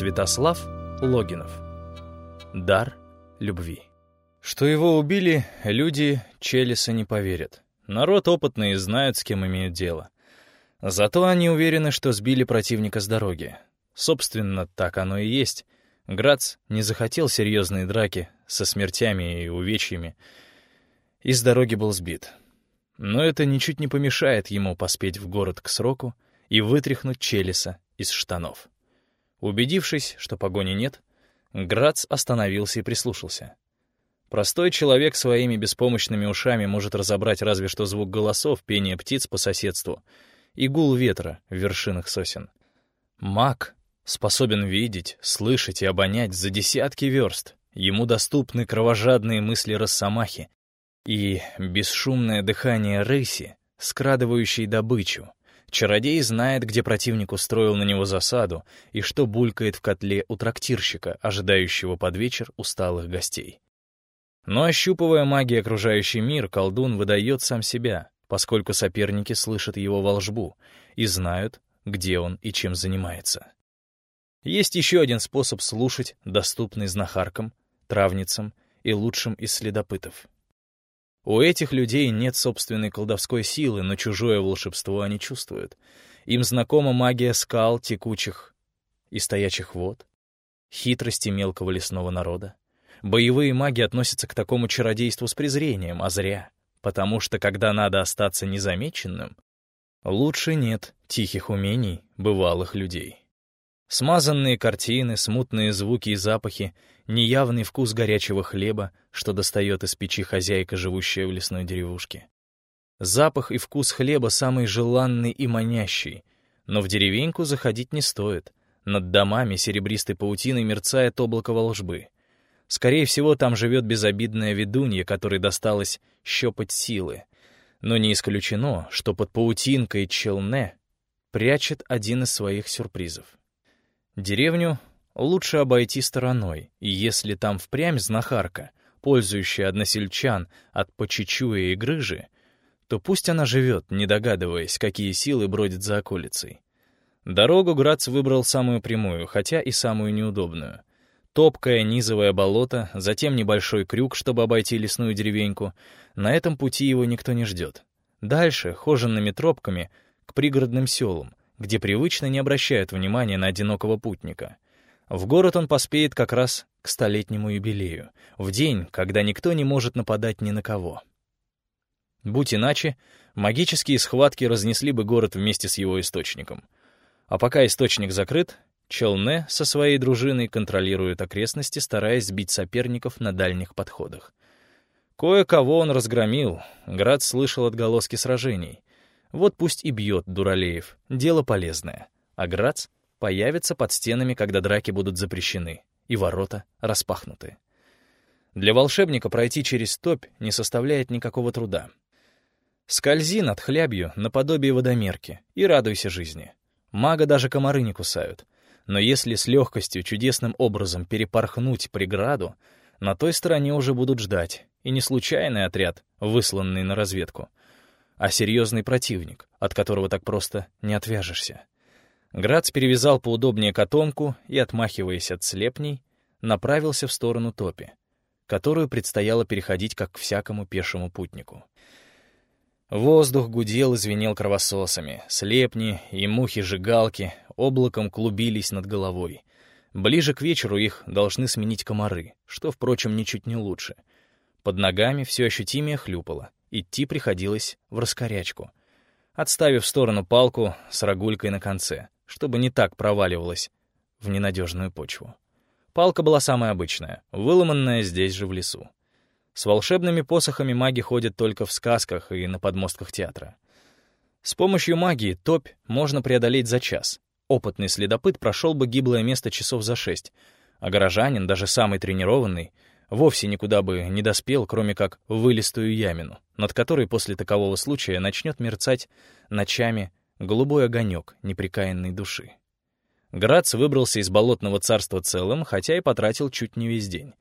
Святослав Логинов. Дар любви. Что его убили, люди Челиса не поверят. Народ опытный и знают, с кем имеют дело. Зато они уверены, что сбили противника с дороги. Собственно, так оно и есть. Грац не захотел серьезные драки со смертями и увечьями, и с дороги был сбит. Но это ничуть не помешает ему поспеть в город к сроку и вытряхнуть Челиса из штанов. Убедившись, что погони нет, Грац остановился и прислушался. Простой человек своими беспомощными ушами может разобрать разве что звук голосов, пение птиц по соседству и гул ветра в вершинах сосен. Маг способен видеть, слышать и обонять за десятки верст. Ему доступны кровожадные мысли Росомахи и бесшумное дыхание рыси, скрадывающей добычу, Чародей знает, где противник устроил на него засаду и что булькает в котле у трактирщика, ожидающего под вечер усталых гостей. Но ощупывая магией окружающий мир, колдун выдает сам себя, поскольку соперники слышат его волжбу и знают, где он и чем занимается. Есть еще один способ слушать, доступный знахаркам, травницам и лучшим из следопытов — у этих людей нет собственной колдовской силы, но чужое волшебство они чувствуют. Им знакома магия скал, текучих и стоячих вод, хитрости мелкого лесного народа. Боевые маги относятся к такому чародейству с презрением, а зря, потому что когда надо остаться незамеченным, лучше нет тихих умений бывалых людей. Смазанные картины, смутные звуки и запахи, неявный вкус горячего хлеба, что достает из печи хозяйка, живущая в лесной деревушке. Запах и вкус хлеба самый желанный и манящий, но в деревеньку заходить не стоит. Над домами серебристой паутиной мерцает облако волжбы. Скорее всего, там живет безобидная ведунья, которой досталось щепать силы. Но не исключено, что под паутинкой челне прячет один из своих сюрпризов. Деревню лучше обойти стороной, и если там впрямь знахарка, пользующая односельчан от почечуя и грыжи, то пусть она живет, не догадываясь, какие силы бродят за околицей. Дорогу Грац выбрал самую прямую, хотя и самую неудобную. Топкое низовое болото, затем небольшой крюк, чтобы обойти лесную деревеньку. На этом пути его никто не ждет. Дальше, хоженными тропками, к пригородным селам, где привычно не обращают внимания на одинокого путника. В город он поспеет как раз к столетнему юбилею, в день, когда никто не может нападать ни на кого. Будь иначе, магические схватки разнесли бы город вместе с его источником. А пока источник закрыт, Челне со своей дружиной контролирует окрестности, стараясь сбить соперников на дальних подходах. Кое-кого он разгромил, Град слышал отголоски сражений. Вот пусть и бьет Дуралеев, дело полезное. А Грац появится под стенами, когда драки будут запрещены, и ворота распахнуты. Для волшебника пройти через топь не составляет никакого труда. Скользи над хлябью наподобие водомерки и радуйся жизни. Мага даже комары не кусают. Но если с легкостью чудесным образом перепорхнуть преграду, на той стороне уже будут ждать, и не случайный отряд, высланный на разведку — а серьезный противник, от которого так просто не отвяжешься. Грац перевязал поудобнее котомку и, отмахиваясь от слепней, направился в сторону топи, которую предстояло переходить как всякому пешему путнику. Воздух гудел и звенел кровососами, слепни и мухи-жигалки облаком клубились над головой. Ближе к вечеру их должны сменить комары, что, впрочем, ничуть не лучше. Под ногами все ощутимее хлюпало — Идти приходилось в раскорячку, отставив в сторону палку с рогулькой на конце, чтобы не так проваливалась в ненадежную почву. Палка была самая обычная, выломанная здесь же в лесу. С волшебными посохами маги ходят только в сказках и на подмостках театра. С помощью магии топь можно преодолеть за час. Опытный следопыт прошел бы гиблое место часов за шесть, а горожанин, даже самый тренированный, вовсе никуда бы не доспел, кроме как в вылистую ямину, над которой после такового случая начнет мерцать ночами голубой огонек неприкаянной души. Грац выбрался из болотного царства целым, хотя и потратил чуть не весь день.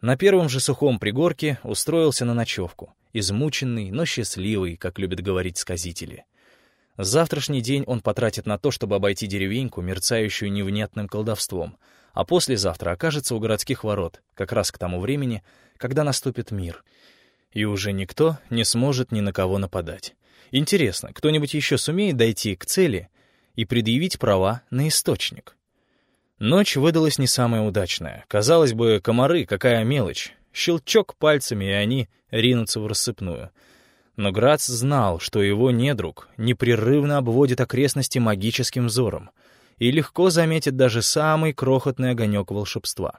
На первом же сухом пригорке устроился на ночевку, измученный, но счастливый, как любят говорить сказители. Завтрашний день он потратит на то, чтобы обойти деревеньку, мерцающую невнятным колдовством, а послезавтра окажется у городских ворот, как раз к тому времени, когда наступит мир. И уже никто не сможет ни на кого нападать. Интересно, кто-нибудь еще сумеет дойти к цели и предъявить права на источник? Ночь выдалась не самая удачная. Казалось бы, комары, какая мелочь. Щелчок пальцами, и они ринутся в рассыпную — но Грац знал, что его недруг непрерывно обводит окрестности магическим взором и легко заметит даже самый крохотный огонек волшебства.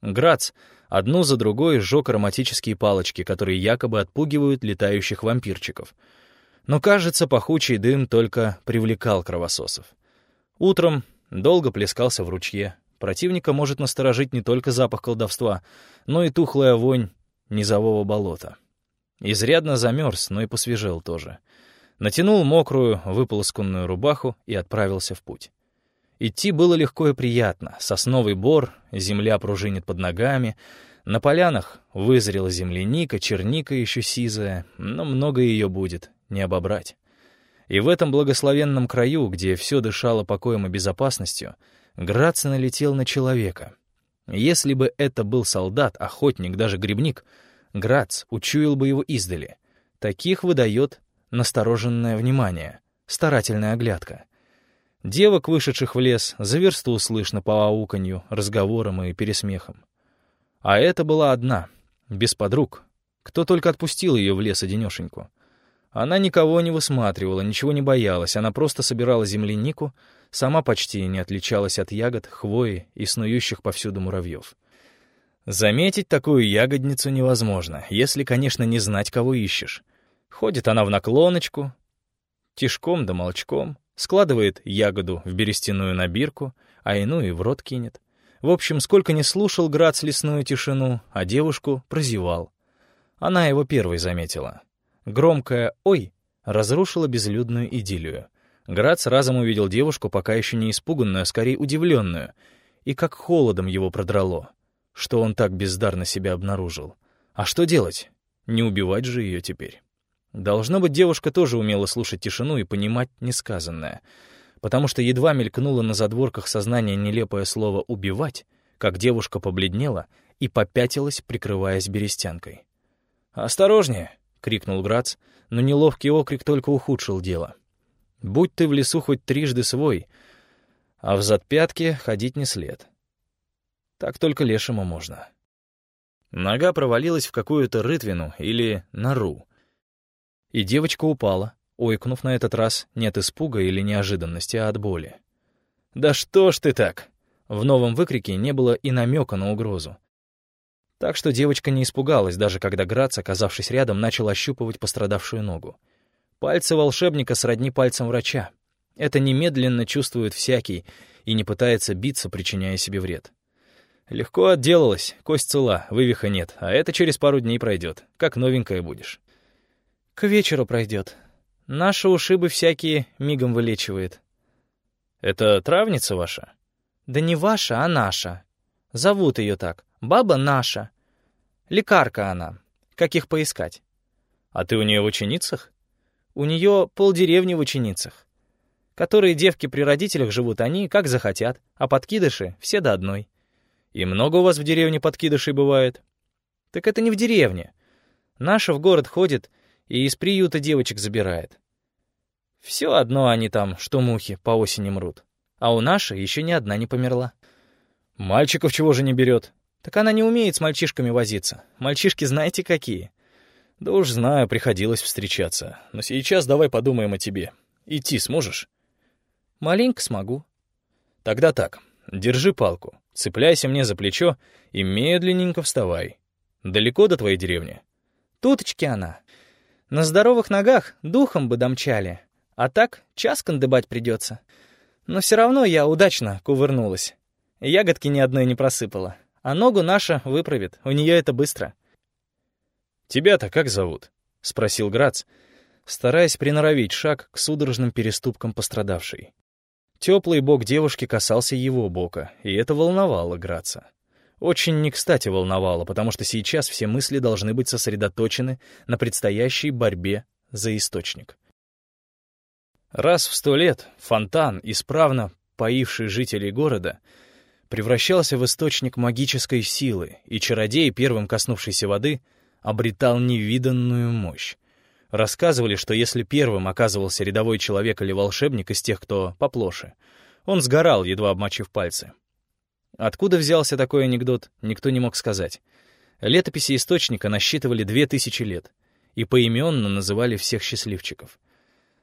Грац одну за другой сжег ароматические палочки, которые якобы отпугивают летающих вампирчиков. Но, кажется, пахучий дым только привлекал кровососов. Утром долго плескался в ручье. Противника может насторожить не только запах колдовства, но и тухлая вонь низового болота. Изрядно замерз, но и посвежел тоже. Натянул мокрую, выполосканную рубаху и отправился в путь. Идти было легко и приятно. Сосновый бор, земля пружинит под ногами. На полянах вызрела земляника, черника еще сизая, но много ее будет, не обобрать. И в этом благословенном краю, где все дышало покоем и безопасностью, Граций налетел на человека. Если бы это был солдат, охотник, даже грибник — Грац учуял бы его издали. Таких выдает настороженное внимание, старательная оглядка. Девок, вышедших в лес, за версту слышно по ауканью, разговорам и пересмехам. А это была одна, без подруг. Кто только отпустил ее в лес одинешеньку. Она никого не высматривала, ничего не боялась, она просто собирала землянику, сама почти не отличалась от ягод, хвои и снующих повсюду муравьев. Заметить такую ягодницу невозможно, если, конечно, не знать, кого ищешь. Ходит она в наклоночку, тишком да молчком, складывает ягоду в берестяную набирку, а иную и в рот кинет. В общем, сколько не слушал Грац лесную тишину, а девушку прозевал. Она его первой заметила. Громкое «Ой!» разрушило безлюдную идиллию. Грац разом увидел девушку, пока еще не испуганную, а скорее удивленную, и как холодом его продрало что он так бездарно себя обнаружил. А что делать? Не убивать же ее теперь. Должно быть, девушка тоже умела слушать тишину и понимать несказанное, потому что едва мелькнуло на задворках сознания нелепое слово «убивать», как девушка побледнела и попятилась, прикрываясь берестянкой. «Осторожнее!» — крикнул Грац, но неловкий окрик только ухудшил дело. «Будь ты в лесу хоть трижды свой, а в задпятке ходить не след». Так только лешему можно. Нога провалилась в какую-то рытвину или нору. И девочка упала, ойкнув на этот раз не от испуга или неожиданности, а от боли. «Да что ж ты так?» В новом выкрике не было и намека на угрозу. Так что девочка не испугалась, даже когда Грац, оказавшись рядом, начал ощупывать пострадавшую ногу. Пальцы волшебника сродни пальцам врача. Это немедленно чувствует всякий и не пытается биться, причиняя себе вред. Легко отделалась, кость цела, вывиха нет, а это через пару дней пройдет, как новенькая будешь. К вечеру пройдет. Наши ушибы всякие мигом вылечивает. Это травница ваша? Да не ваша, а наша. Зовут ее так. Баба наша. Лекарка она. Как их поискать? А ты у нее в ученицах? У нее полдеревни в ученицах. Которые девки при родителях живут, они как захотят, а подкидыши все до одной. И много у вас в деревне подкидышей бывает? Так это не в деревне. Наша в город ходит и из приюта девочек забирает. Все одно они там, что мухи, по осени мрут. А у нашей еще ни одна не померла. Мальчиков чего же не берет? Так она не умеет с мальчишками возиться. Мальчишки знаете какие? Да уж знаю, приходилось встречаться. Но сейчас давай подумаем о тебе. Идти сможешь? Маленько смогу. Тогда так, держи палку. Цепляйся мне за плечо и медленненько вставай. Далеко до твоей деревни? Туточки она. На здоровых ногах духом бы домчали, а так час кандыбать придется. Но все равно я удачно кувырнулась. Ягодки ни одной не просыпала. А ногу наша выправит, у нее это быстро. «Тебя-то как зовут?» — спросил Грац, стараясь приноровить шаг к судорожным переступкам пострадавшей. Теплый бок девушки касался его бока, и это волновало Граца. Очень не кстати волновало, потому что сейчас все мысли должны быть сосредоточены на предстоящей борьбе за источник. Раз в сто лет фонтан, исправно поивший жителей города, превращался в источник магической силы, и чародей, первым коснувшийся воды, обретал невиданную мощь. Рассказывали, что если первым оказывался рядовой человек или волшебник из тех, кто поплоше, он сгорал, едва обмочив пальцы. Откуда взялся такой анекдот, никто не мог сказать. Летописи источника насчитывали две тысячи лет и поименно называли всех счастливчиков.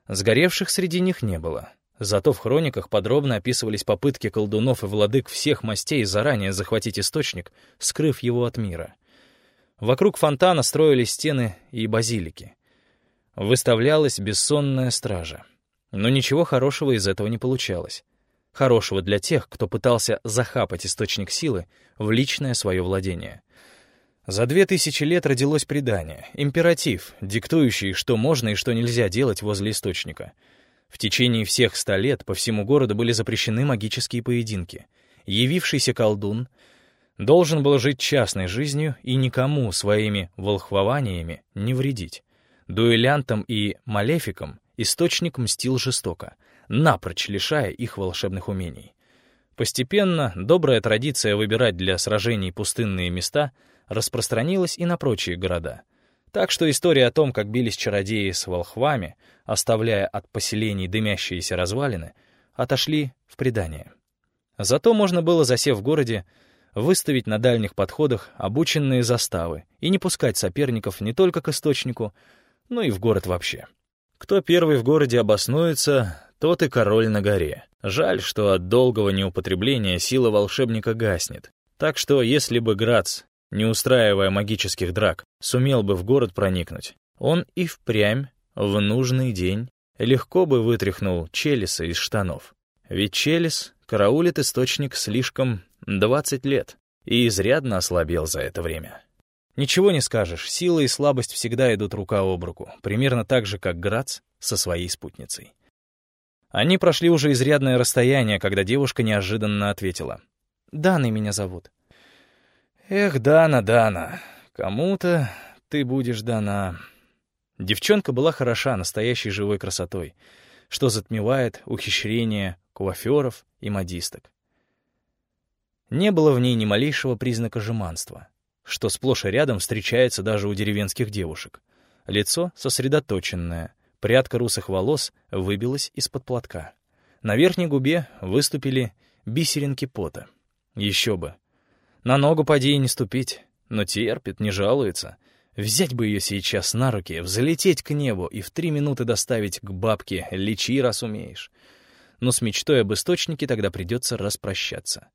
Сгоревших среди них не было. Зато в хрониках подробно описывались попытки колдунов и владык всех мастей заранее захватить источник, скрыв его от мира. Вокруг фонтана строились стены и базилики. Выставлялась бессонная стража. Но ничего хорошего из этого не получалось. Хорошего для тех, кто пытался захапать источник силы в личное свое владение. За две тысячи лет родилось предание, императив, диктующий, что можно и что нельзя делать возле источника. В течение всех ста лет по всему городу были запрещены магические поединки. Явившийся колдун должен был жить частной жизнью и никому своими волхвованиями не вредить. Дуэлянтам и малефикам источник мстил жестоко, напрочь лишая их волшебных умений. Постепенно добрая традиция выбирать для сражений пустынные места — распространилась и на прочие города. Так что история о том, как бились чародеи с волхвами, оставляя от поселений дымящиеся развалины, отошли в предание. Зато можно было, засев в городе, выставить на дальних подходах обученные заставы и не пускать соперников не только к источнику, но и в город вообще. Кто первый в городе обоснуется, тот и король на горе. Жаль, что от долгого неупотребления сила волшебника гаснет. Так что, если бы Грац не устраивая магических драк, сумел бы в город проникнуть, он и впрямь в нужный день легко бы вытряхнул Челиса из штанов. Ведь Челис караулит источник слишком 20 лет и изрядно ослабел за это время. Ничего не скажешь, сила и слабость всегда идут рука об руку, примерно так же, как Грац со своей спутницей. Они прошли уже изрядное расстояние, когда девушка неожиданно ответила. «Даной меня зовут. Эх, Дана, Дана, кому-то ты будешь дана. Девчонка была хороша, настоящей живой красотой, что затмевает ухищрения куаферов и модисток. Не было в ней ни малейшего признака жеманства, что сплошь и рядом встречается даже у деревенских девушек. Лицо сосредоточенное, прядка русых волос выбилась из-под платка. На верхней губе выступили бисеринки пота. Еще бы, на ногу поди и не ступить, но терпит, не жалуется. Взять бы ее сейчас на руки, взлететь к небу и в три минуты доставить к бабке, лечи, раз умеешь. Но с мечтой об источнике тогда придется распрощаться.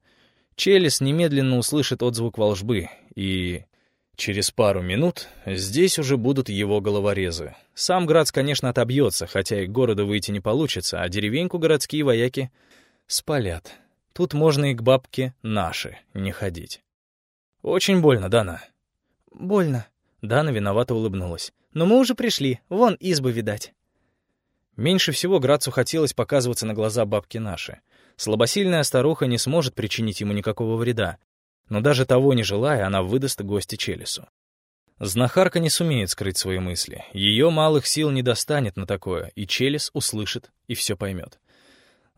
Челес немедленно услышит отзвук волжбы, и через пару минут здесь уже будут его головорезы. Сам Грац, конечно, отобьется, хотя и к городу выйти не получится, а деревеньку городские вояки спалят. Тут можно и к бабке наши не ходить. Очень больно, Дана. Больно. Дана виновато улыбнулась. Но мы уже пришли, вон избы видать. Меньше всего Грацу хотелось показываться на глаза бабки наши. Слабосильная старуха не сможет причинить ему никакого вреда, но даже того не желая, она выдаст гостя Челесу. Знахарка не сумеет скрыть свои мысли. Ее малых сил не достанет на такое, и Челес услышит и все поймет.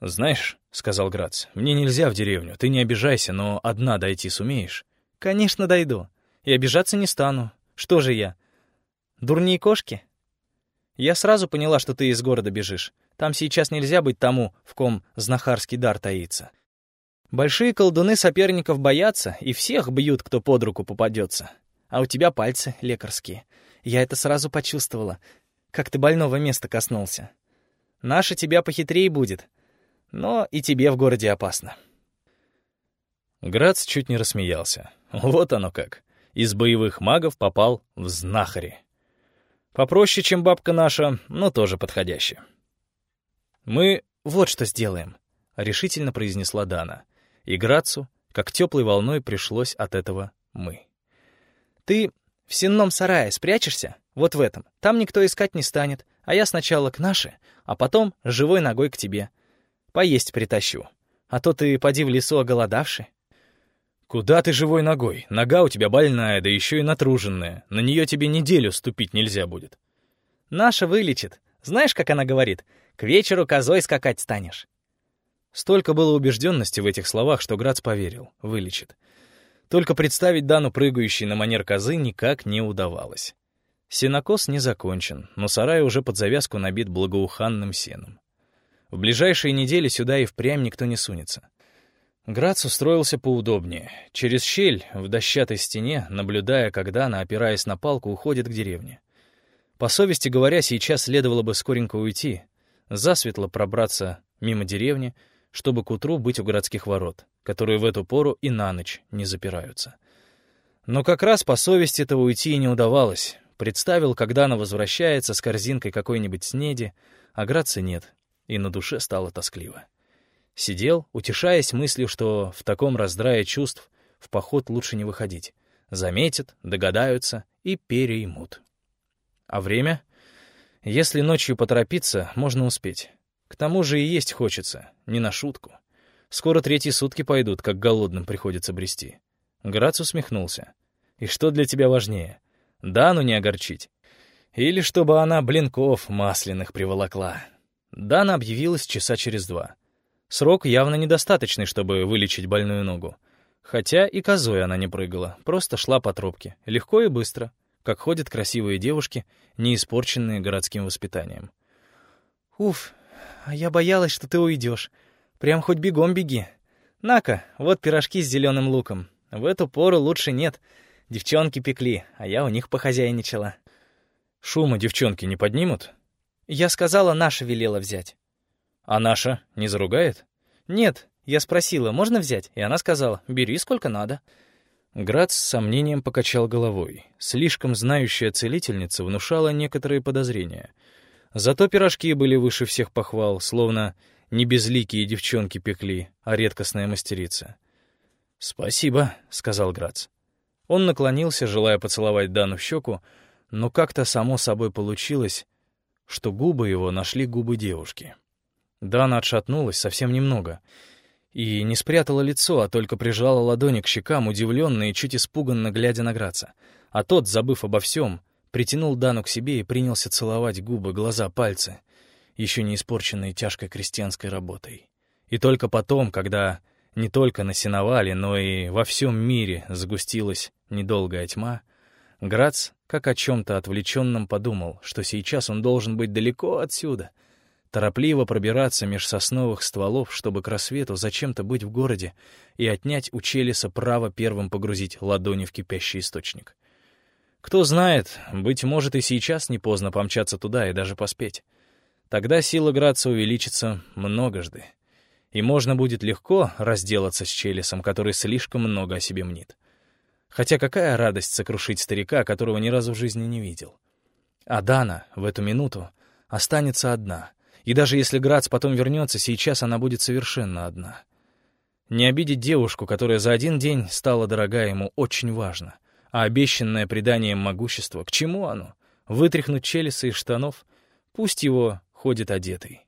«Знаешь», — сказал Грац, — «мне нельзя в деревню, ты не обижайся, но одна дойти сумеешь?» «Конечно, дойду. И обижаться не стану. Что же я? Дурнее кошки?» «Я сразу поняла, что ты из города бежишь. Там сейчас нельзя быть тому, в ком знахарский дар таится. Большие колдуны соперников боятся, и всех бьют, кто под руку попадется. А у тебя пальцы лекарские. Я это сразу почувствовала, как ты больного места коснулся. Наша тебя похитрее будет, но и тебе в городе опасно». Грац чуть не рассмеялся. Вот оно как. Из боевых магов попал в знахари. Попроще, чем бабка наша, но тоже подходяще. «Мы вот что сделаем», — решительно произнесла Дана. И Грацу, как теплой волной, пришлось от этого «мы». «Ты в сенном сарае спрячешься? Вот в этом. Там никто искать не станет, а я сначала к наше, а потом живой ногой к тебе. Поесть притащу. А то ты поди в лесу оголодавший». «Куда ты живой ногой? Нога у тебя больная, да еще и натруженная. На нее тебе неделю ступить нельзя будет». «Наша вылечит. Знаешь, как она говорит? К вечеру козой скакать станешь». Столько было убежденности в этих словах, что Грац поверил, вылечит. Только представить Дану прыгающей на манер козы никак не удавалось. Сенокос не закончен, но сарай уже под завязку набит благоуханным сеном. В ближайшие недели сюда и впрямь никто не сунется. Грац устроился поудобнее, через щель в дощатой стене, наблюдая, как Дана, опираясь на палку, уходит к деревне. По совести говоря, сейчас следовало бы скоренько уйти, засветло пробраться мимо деревни, чтобы к утру быть у городских ворот, которые в эту пору и на ночь не запираются. Но как раз по совести этого уйти и не удавалось. Представил, когда она возвращается с корзинкой какой-нибудь снеди, а Граца нет, и на душе стало тоскливо. Сидел, утешаясь мыслью, что в таком раздрае чувств в поход лучше не выходить. Заметят, догадаются и переймут. А время? Если ночью поторопиться, можно успеть. К тому же и есть хочется, не на шутку. Скоро третьи сутки пойдут, как голодным приходится брести. Грац усмехнулся. И что для тебя важнее? Дану не огорчить? Или чтобы она блинков масляных приволокла? Дана объявилась часа через два. Срок явно недостаточный, чтобы вылечить больную ногу. Хотя и козой она не прыгала, просто шла по тропке, легко и быстро, как ходят красивые девушки, не испорченные городским воспитанием. «Уф, а я боялась, что ты уйдешь. Прям хоть бегом беги. На-ка, вот пирожки с зеленым луком. В эту пору лучше нет. Девчонки пекли, а я у них похозяйничала». «Шума девчонки не поднимут?» «Я сказала, наша велела взять». А наша не заругает? Нет, я спросила, можно взять? И она сказала, бери сколько надо. Град с сомнением покачал головой. Слишком знающая целительница внушала некоторые подозрения. Зато пирожки были выше всех похвал, словно не безликие девчонки пекли, а редкостная мастерица. «Спасибо», — сказал Грац. Он наклонился, желая поцеловать Дану в щеку, но как-то само собой получилось, что губы его нашли губы девушки. Дана отшатнулась совсем немного и не спрятала лицо, а только прижала ладони к щекам, удивленно и чуть испуганно глядя на Граца. А тот, забыв обо всем, притянул Дану к себе и принялся целовать губы, глаза, пальцы, еще не испорченные тяжкой крестьянской работой. И только потом, когда не только на сеновале, но и во всем мире сгустилась недолгая тьма, Грац, как о чем-то отвлеченном, подумал, что сейчас он должен быть далеко отсюда — торопливо пробираться меж сосновых стволов, чтобы к рассвету зачем-то быть в городе и отнять у Челиса право первым погрузить ладони в кипящий источник. Кто знает, быть может и сейчас не поздно помчаться туда и даже поспеть. Тогда сила Граца увеличится многожды, и можно будет легко разделаться с Челисом, который слишком много о себе мнит. Хотя какая радость сокрушить старика, которого ни разу в жизни не видел. А Дана в эту минуту останется одна — и даже если Грац потом вернется, сейчас она будет совершенно одна. Не обидеть девушку, которая за один день стала дорога ему, очень важно. А обещанное преданием могущества, к чему оно? Вытряхнуть челюсы из штанов? Пусть его ходит одетый.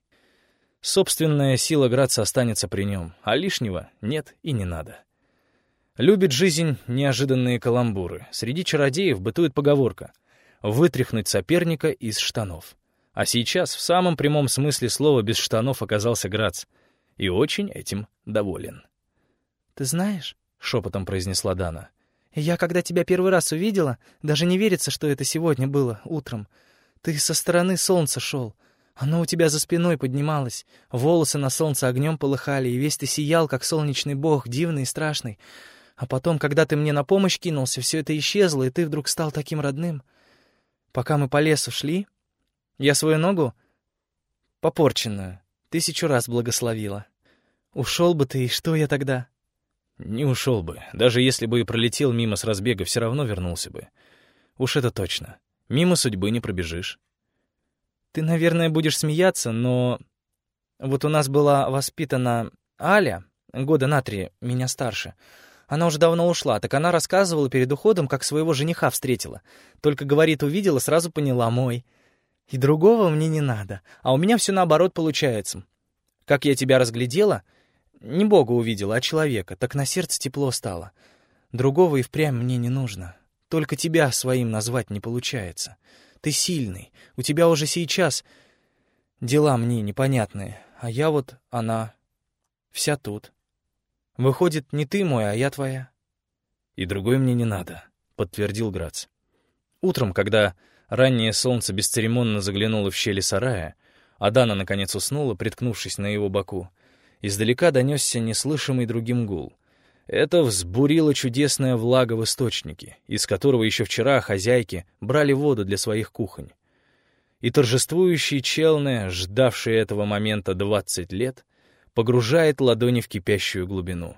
Собственная сила Граца останется при нем, а лишнего нет и не надо. Любит жизнь неожиданные каламбуры. Среди чародеев бытует поговорка «вытряхнуть соперника из штанов». А сейчас в самом прямом смысле слова без штанов оказался Грац. И очень этим доволен. «Ты знаешь», — шепотом произнесла Дана, «я, когда тебя первый раз увидела, даже не верится, что это сегодня было, утром. Ты со стороны солнца шел. Оно у тебя за спиной поднималось, волосы на солнце огнем полыхали, и весь ты сиял, как солнечный бог, дивный и страшный. А потом, когда ты мне на помощь кинулся, все это исчезло, и ты вдруг стал таким родным. Пока мы по лесу шли, я свою ногу, попорченную, тысячу раз благословила. Ушел бы ты, и что я тогда? Не ушел бы. Даже если бы и пролетел мимо с разбега, все равно вернулся бы. Уж это точно. Мимо судьбы не пробежишь. Ты, наверное, будешь смеяться, но... Вот у нас была воспитана Аля, года на три, меня старше. Она уже давно ушла, так она рассказывала перед уходом, как своего жениха встретила. Только, говорит, увидела, сразу поняла, мой. И другого мне не надо, а у меня все наоборот получается. Как я тебя разглядела, не Бога увидела, а человека, так на сердце тепло стало. Другого и впрямь мне не нужно. Только тебя своим назвать не получается. Ты сильный, у тебя уже сейчас... Дела мне непонятные, а я вот она. Вся тут. Выходит, не ты мой, а я твоя. И другой мне не надо, подтвердил Грац. Утром, когда раннее солнце бесцеремонно заглянуло в щели сарая, а Дана наконец уснула, приткнувшись на его боку, издалека донесся неслышимый другим гул. Это взбурила чудесная влага в источнике, из которого еще вчера хозяйки брали воду для своих кухонь. И торжествующий челны, ждавший этого момента двадцать лет, погружает ладони в кипящую глубину.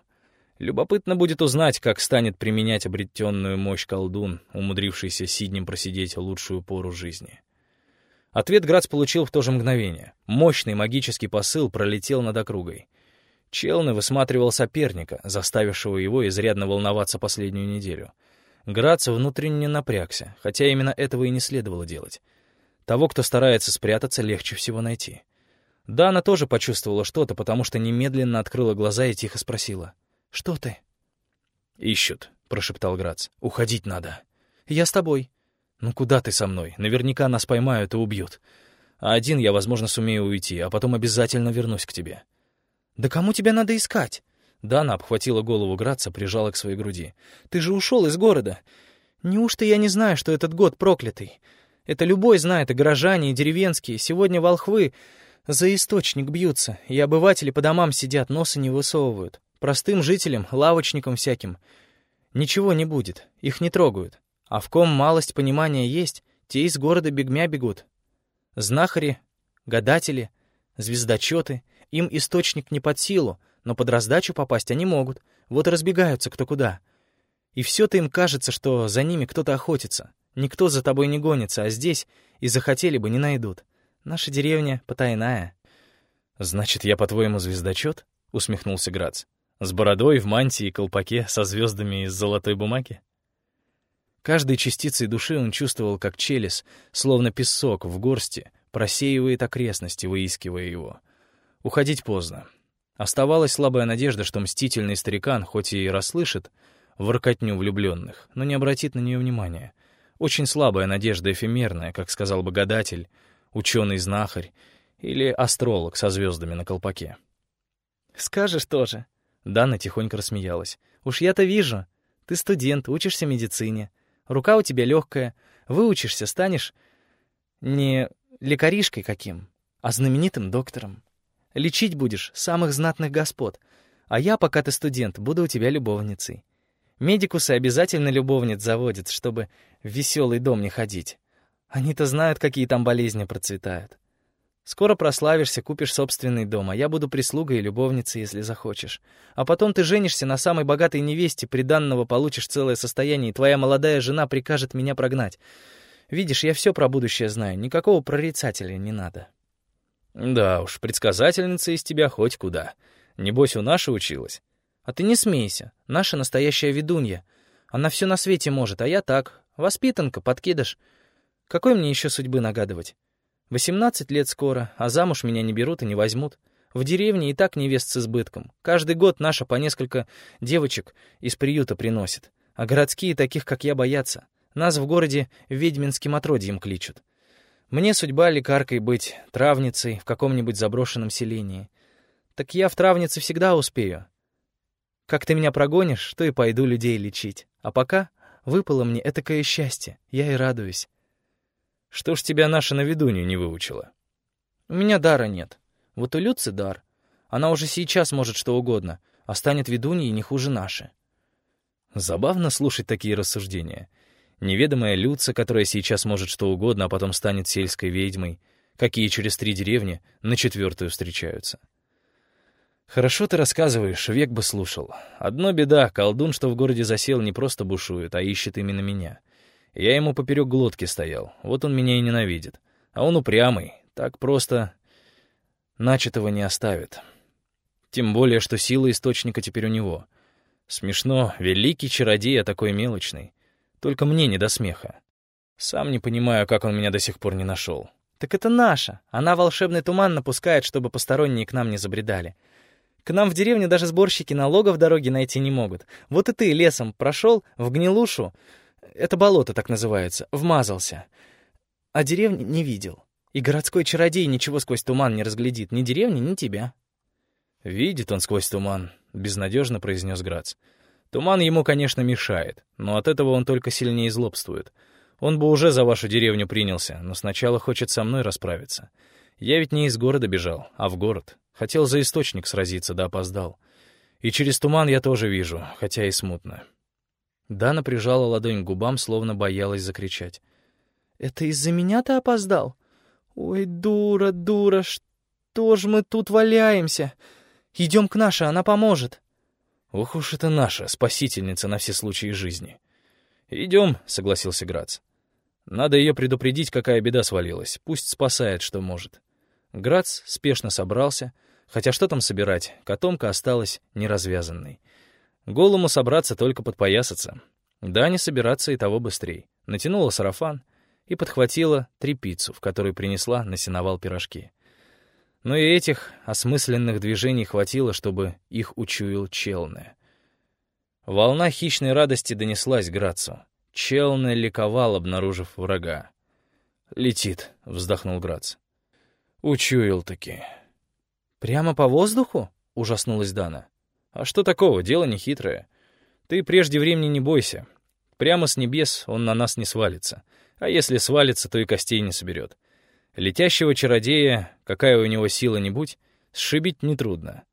Любопытно будет узнать, как станет применять обретенную мощь колдун, умудрившийся Сиднем просидеть лучшую пору жизни. Ответ Грац получил в то же мгновение. Мощный магический посыл пролетел над округой. Челны высматривал соперника, заставившего его изрядно волноваться последнюю неделю. Грац внутренне напрягся, хотя именно этого и не следовало делать. Того, кто старается спрятаться, легче всего найти. Дана тоже почувствовала что-то, потому что немедленно открыла глаза и тихо спросила. «Что ты?» «Ищут», — прошептал Грац. «Уходить надо». «Я с тобой», «Ну куда ты со мной? Наверняка нас поймают и убьют. А один я, возможно, сумею уйти, а потом обязательно вернусь к тебе». «Да кому тебя надо искать?» Дана обхватила голову Граца, прижала к своей груди. «Ты же ушел из города. Неужто я не знаю, что этот год проклятый? Это любой знает, и горожане, и деревенские. Сегодня волхвы за источник бьются, и обыватели по домам сидят, носы не высовывают. Простым жителям, лавочникам всяким. Ничего не будет, их не трогают. А в ком малость понимания есть, те из города бегмя бегут. Знахари, гадатели, звездочеты, им источник не под силу, но под раздачу попасть они могут, вот и разбегаются кто куда. И все-то им кажется, что за ними кто-то охотится. Никто за тобой не гонится, а здесь и захотели бы не найдут. Наша деревня потайная. «Значит, я, по-твоему, звездочет?» — усмехнулся Грац. «С бородой, в мантии и колпаке, со звездами из золотой бумаги?» Каждой частицей души он чувствовал, как челюсть, словно песок в горсти, просеивает окрестности, выискивая его. Уходить поздно. Оставалась слабая надежда, что мстительный старикан, хоть и расслышит воркотню влюбленных, но не обратит на нее внимания. Очень слабая надежда эфемерная, как сказал бы гадатель, ученый-знахарь или астролог со звездами на колпаке. «Скажешь тоже». Дана тихонько рассмеялась. «Уж я-то вижу. Ты студент, учишься медицине. Рука у тебя легкая, выучишься, станешь не лекаришкой каким, а знаменитым доктором. Лечить будешь самых знатных господ, а я, пока ты студент, буду у тебя любовницей. Медикусы обязательно любовниц заводят, чтобы в веселый дом не ходить. Они-то знают, какие там болезни процветают. Скоро прославишься, купишь собственный дом, а я буду прислугой и любовницей, если захочешь. А потом ты женишься на самой богатой невесте, приданного получишь целое состояние, и твоя молодая жена прикажет меня прогнать. Видишь, я все про будущее знаю, никакого прорицателя не надо». «Да уж, предсказательница из тебя хоть куда. Небось, у нашей училась». «А ты не смейся, наша настоящая ведунья. Она все на свете может, а я так, воспитанка, подкидыш. Какой мне еще судьбы нагадывать?» Восемнадцать лет скоро, а замуж меня не берут и не возьмут. В деревне и так невест с избытком. Каждый год наша по несколько девочек из приюта приносит. А городские таких, как я, боятся. Нас в городе ведьминским отродьем кличут. Мне судьба лекаркой быть, травницей в каком-нибудь заброшенном селении. Так я в травнице всегда успею. Как ты меня прогонишь, то и пойду людей лечить. А пока выпало мне этакое счастье, я и радуюсь. Что ж тебя наша на ведунью не выучила? У меня дара нет. Вот у Люцы дар. Она уже сейчас может что угодно, а станет ведуньей не хуже нашей. Забавно слушать такие рассуждения. Неведомая Люца, которая сейчас может что угодно, а потом станет сельской ведьмой, какие через три деревни на четвертую встречаются. Хорошо ты рассказываешь, век бы слушал. Одно беда, колдун, что в городе засел, не просто бушует, а ищет именно меня. Я ему поперек глотки стоял, вот он меня и ненавидит. А он упрямый, так просто начатого не оставит. Тем более, что сила источника теперь у него. Смешно, великий чародей, а такой мелочный. Только мне не до смеха. Сам не понимаю, как он меня до сих пор не нашел. Так это наша. Она волшебный туман напускает, чтобы посторонние к нам не забредали. К нам в деревню даже сборщики налогов дороги найти не могут. Вот и ты лесом прошел в гнилушу, это болото так называется, вмазался. А деревни не видел. И городской чародей ничего сквозь туман не разглядит, ни деревни, ни тебя». «Видит он сквозь туман», — безнадежно произнес Грац. «Туман ему, конечно, мешает, но от этого он только сильнее злобствует. Он бы уже за вашу деревню принялся, но сначала хочет со мной расправиться. Я ведь не из города бежал, а в город. Хотел за источник сразиться, да опоздал. И через туман я тоже вижу, хотя и смутно». Дана прижала ладонь к губам, словно боялась закричать. «Это из-за меня ты опоздал? Ой, дура, дура, что ж мы тут валяемся? Идем к нашей, она поможет». «Ох уж это наша, спасительница на все случаи жизни». «Идем», — согласился Грац. «Надо ее предупредить, какая беда свалилась. Пусть спасает, что может». Грац спешно собрался, хотя что там собирать, котомка осталась неразвязанной. Голому собраться только подпоясаться. Да, не собираться и того быстрей. Натянула сарафан и подхватила трепицу, в которой принесла на сеновал пирожки. Но и этих осмысленных движений хватило, чтобы их учуял Челне. Волна хищной радости донеслась Грацу. Челне ликовал, обнаружив врага. «Летит», — вздохнул Грац. «Учуял-таки». «Прямо по воздуху?» — ужаснулась Дана. «А что такого? Дело нехитрое. Ты прежде времени не бойся. Прямо с небес он на нас не свалится. А если свалится, то и костей не соберет. Летящего чародея, какая у него сила ни будь, сшибить нетрудно.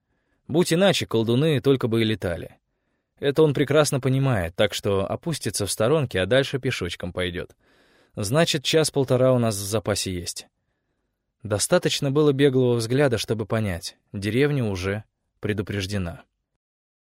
Будь иначе, колдуны только бы и летали. Это он прекрасно понимает, так что опустится в сторонке, а дальше пешочком пойдет. Значит, час-полтора у нас в запасе есть. Достаточно было беглого взгляда, чтобы понять, деревня уже предупреждена.